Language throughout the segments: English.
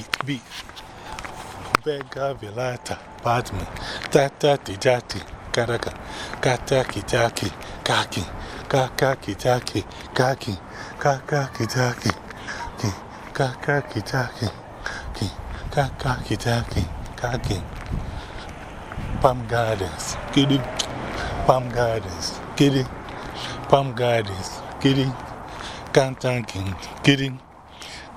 beat, beat. Bega Vilata, Batman, Tata Tijati, Karaka, Kata Kitaki, Kaki, Kaka Kitaki, Kaki, Kaka Kitaki, Kaka Kitaki, Kaka Kitaki, Kaki. Palm Gardens, Kitty, Palm Gardens, Kitty, Palm Gardens, Kitty, Kantankin, Kitty,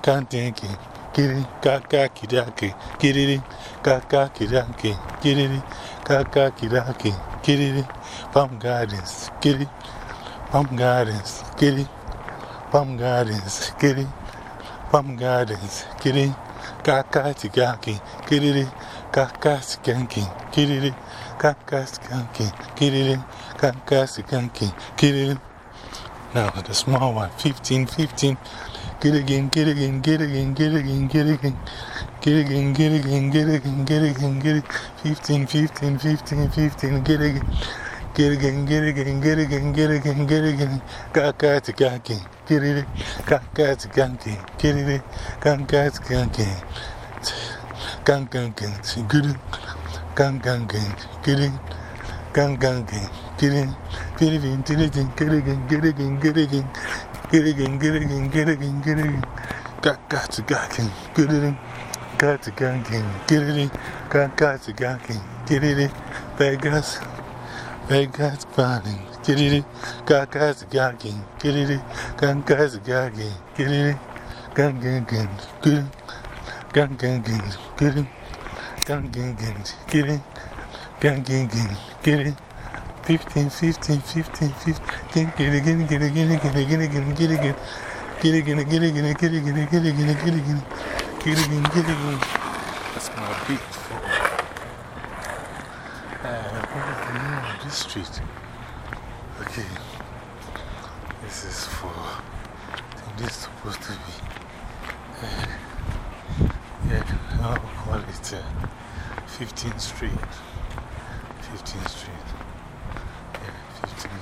Kantankin, Kitty, Kaka Kitaki, Kitty, Kaka Kitaki, Kitty, Kaka Kitaki, Kitty, Palm Gardens, Kitty, Palm Gardens, Kitty, Palm Gardens, Kitty, Palm Gardens, Kitty, Kaka Tigaki, Kitty, Kaka Skanky, Kitty, Kaka Skanky, Kitty, Kaka Skanky, Kitty. Now the small one, 15, 15. Get again, get again, get again, get again, get again. Get again, get again, get again, get again, get again. 15, 15, 15, 15, get again. Get again, get again, get again, get again, get again. Kaka Tigaki, get it. Kaka Tigaki, get it. Kaka Tigaki. Gang gang gang, get it. Getting, getting, getting, getting, getting, getting, getting, getting, getting, getting, got got to gacking, getting, got to gacking, getting, got got to gacking, getting, Vegas, Vegas burning, getting, got got to gacking, getting, got got to gacking, getting, gang gang gang, getting, gang gang gang, getting, gang gang gang, getting, gang gang gang, getting. 15, 15, 15, 15, get it, get it, get it, get it, get it, get it, get it, get it, get it, get it, get it, get it, get it, get it, get it, get it, get it, That's my beat. This street. Okay. This is for, this is supposed to be, yeah, I'll call it 15th Street. 15th Street.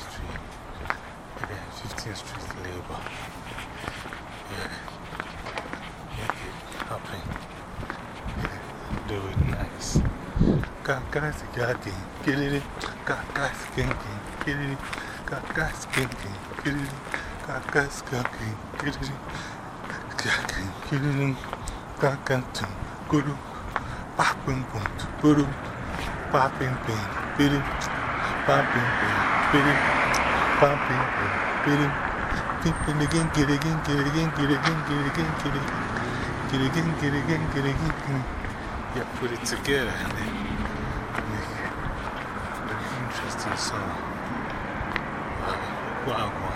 Yeah, 15th Street. Yeah, 15th Street Labor. Yeah. Make it happen. Do it nice. Kaka Skaki, get it. Kaka Skinky, get it. Kaka Skinky, get it. Kaka Skaki, get it. Skaki, get it. Kaka Tum, Guru. Popping, boom, Guru. Popping, pin, biddy. Popping, pin, biddy. Get it again, get again, get again, get again, get again, get again. Get again, get again, get again. Yeah, put it together and then make an interesting song. Wow, wow.